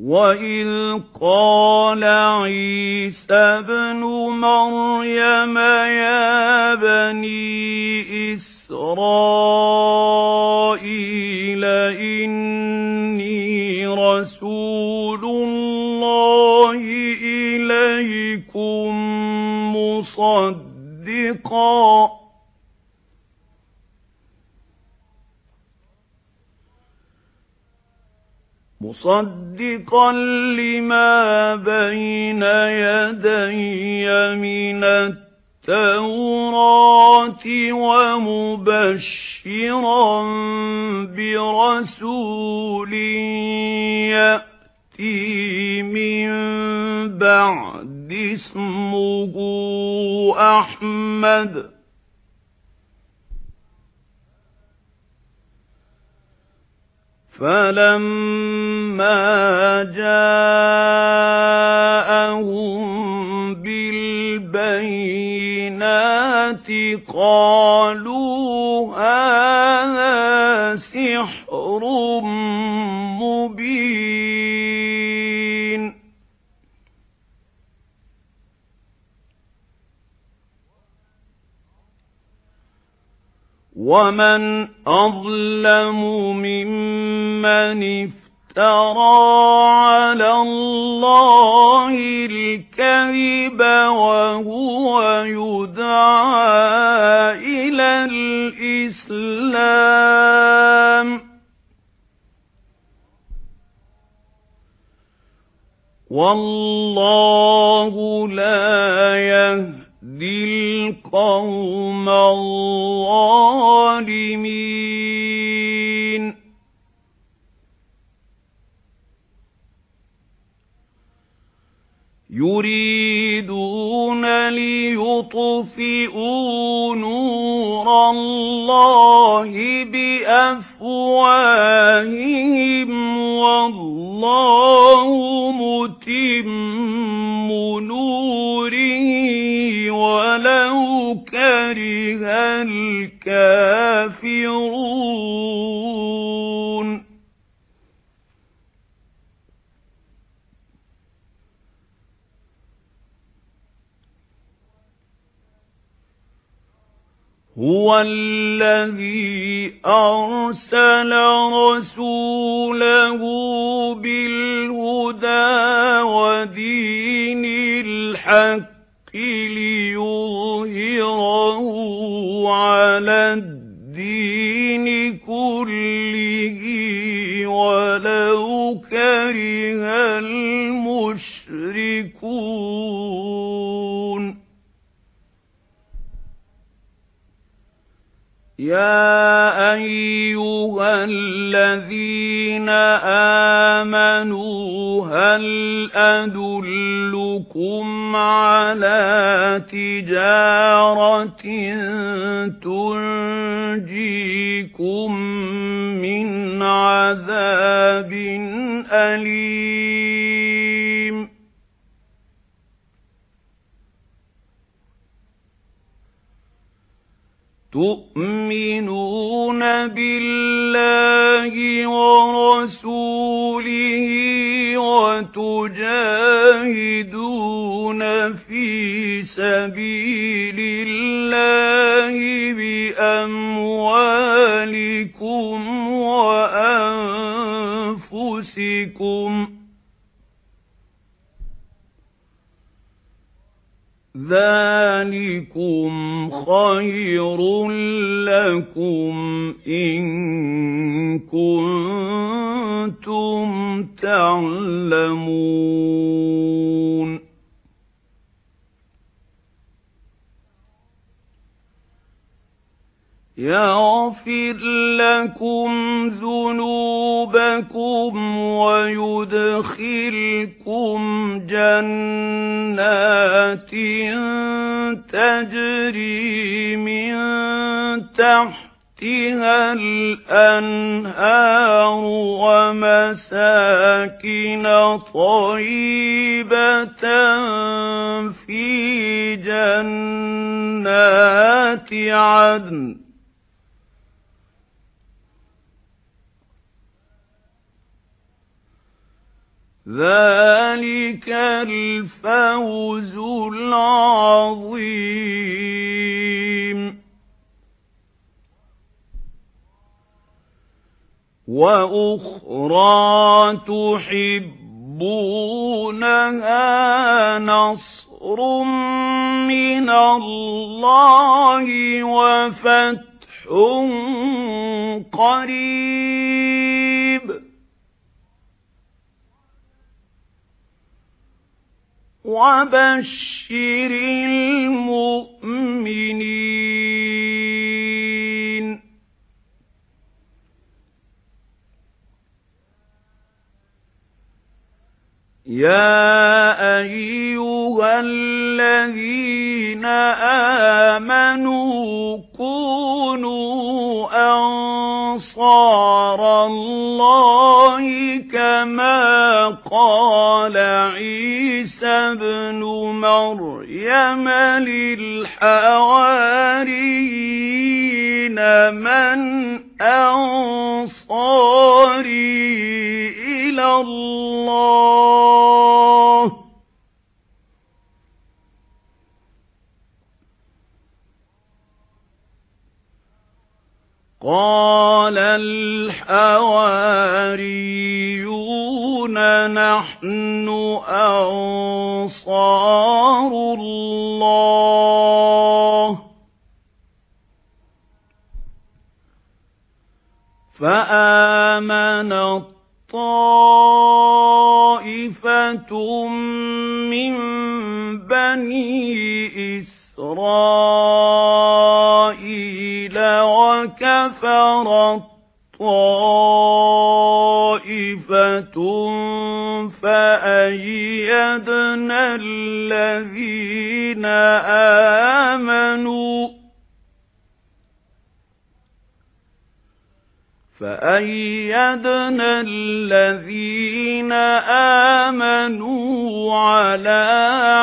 وَإِذْ قَالَ عِيسَى ابْنُ مَرْيَمَ يَا بَنِي إِسْرَائِيلَ إِنِّي رَسُولُ اللَّهِ إِلَيْكُمْ مُصَدِّقًا مُصَدِّقًا لِمَا بَيْنَ يَدَيَّ مِنَ التَّوْرَاةِ وَمُبَشِّرًا بِرَسُولٍ يَأْتِي مِن بَعْدِ اسْمُهُ أَحْمَدُ. فَلَمَّا جَاءَهُم بِالْبَيِّنَاتِ قَالُوا هَذَا وَمَنْ أَظْلَمُ مِمَّنِ افْتَرَى عَلَى اللَّهِ الْكَذِبَ وَهُوَ يُدْعَى إِلَى الْإِسْلَامِ وَاللَّهُ لَا يَهْدِي الْقَوْمَ الظَّالِمِينَ. يُرِيدُونَ لِيُطْفِئُوا نُورَ اللَّهِ بِأَفْوَاهِهِمْ وَاللَّهُ كَرِهَ الْكَافِرُونَ هُوَ الَّذِي أَرْسَلَ رَسُولَهُ بِالْهُدَى وَدِينِ الْحَقِّ الْمُشْرِكُونَ. يَا أَيُّهَا الَّذِينَ آمَنُوا هَلْ أَدُلُّكُمْ عَلَى تِجَارَةٍ تُنْجِيكُمْ مِنْ عَذَابٍ أَلِيمٍ؟ تُؤْمِنُونَ بِاللَّهِ وَرَسُولِهِ وَتُجَاهِدُونَ فِي سَبِيلِ اللَّهِ بِأَمْوَالِكُمْ وَأَنفُسِكُمْ ذَلِكُمْ خَيْرٌ لَكُمْ إِن كُنتُمْ تَعْلَمُونَ. يَغْفِرْ لَكُمْ ذُنُوبَكُمْ وَيُدْخِلْكُمْ جَنَّاتٍ تَجْرِي تَحْتِهَا الْأَنْهَارُ وَمَسَاكِنَ طَيِّبَةً فِي جَنَّاتِ عَدْنٍ. ذَلِكَ الْفَوْزُ الْعَظِيمُ. وَأُخْرَى تُحِبُّونَهَا نَصْرٌ مِنَ اللَّهِ وَفَتْحٌ قَرِيبٌ. وَبَشِّرِ الْمُؤْمِنِينَ يَا أَيُّهَا الَّذِينَ آمَنُوا كُونُوا أَنصَارَ اللَّهِ كَمَا قَالَ عِيسَى ابْنُ مَرْيَمَ لِلْحَوَارِيِّينَ مَنْ أَنصَارِي إِلَى اللَّهِ قَالَ الْحَوَارِيُّونَ نَحْنُ أَنصَارُ اللَّهِ. فَآمَنَت طَائِفَةٌ مِنْ بَنِي إِسْرَائِيلَ وَكَفَرَتْ طَائِفَةٌ فَأَيَّدْنَا الَّذِينَ آمَنُوا فَأَيَّدْنَا الَّذِينَ آمَنُوا عَلَى